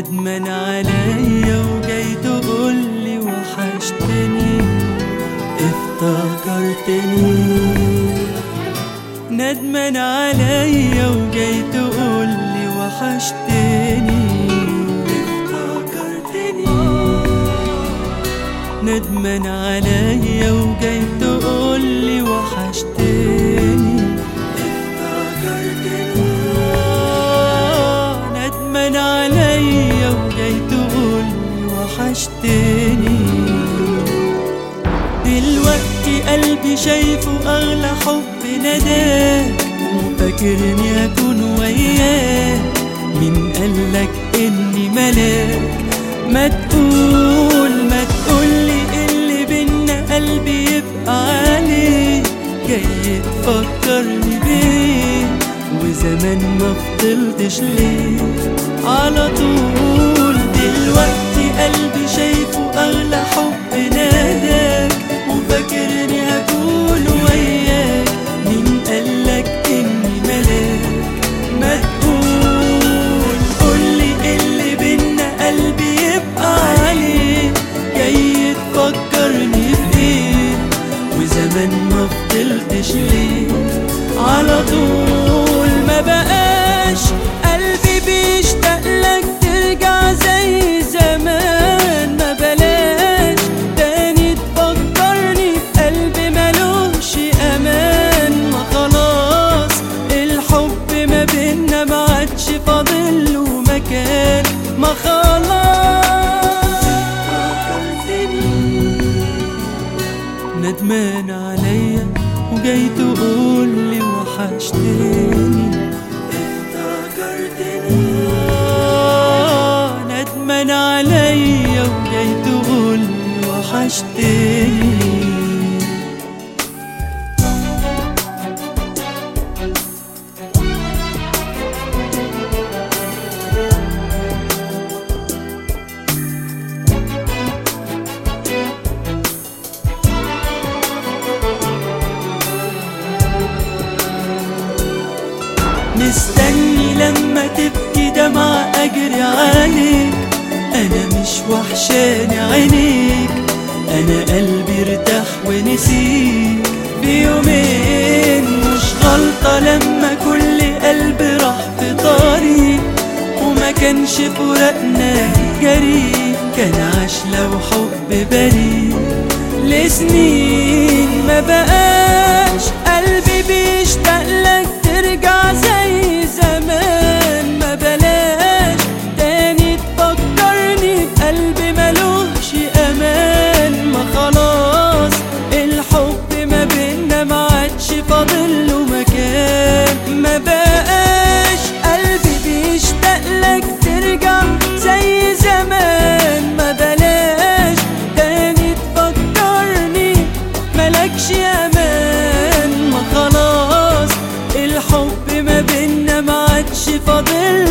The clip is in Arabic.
ندمان عليا وجاي تقولي وحشتني افتكرتني. ندمان عليا وجاي تقولي وحشتني افتكرتني. ندمان عليا وجاي وحشتني. دلوقتي قلبي شايفه أغلى حب نداك وفاكرني أكون وياك مين قالك إني ملاك. ما تقول ما تقولي اللي بينا قلبي يبقى عليه. جاي تفكرني بيه. وزمان ما فضلتش ليه. على طول دلوقتي قلبي شايفه أغلى حب ناداك وفاكرني هكون وياك. مين قالك إني ملاك؟ ما تقول. قولي اللي بينا قلبي يبقى عليه. جاي تفكرني بإيه وزمان ما فضلتش ليه. على طول ما بقاش خلاص ندمان عليا وجاي تقولي وحشتني افتكرتني ندمان عليا وجاي تقولي وحشتني. مستني لما تبكي دمع أجري عليك. أنا مش وحشاني عينيك. أنا قلبي ارتاح ونسيك. في يومين مش غلطة لما كل قلب راح في طريق. وما كانش فراقنا جريء. كان عاش لو حب بريء. لسنين ما بقاش لك ترجع زي زمان. ما بلاش تاني تفكرني ملكش أمان. ما خلاص الحب ما بينا ما عادش فاضل.